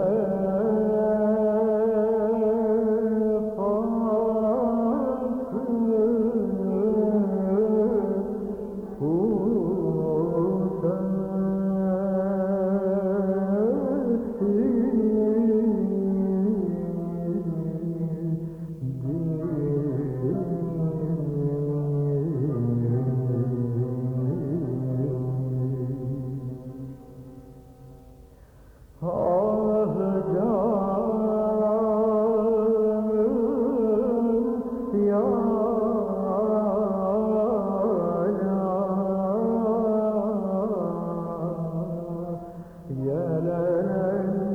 ہے لنا